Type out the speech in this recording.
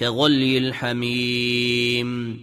كغلي الحميم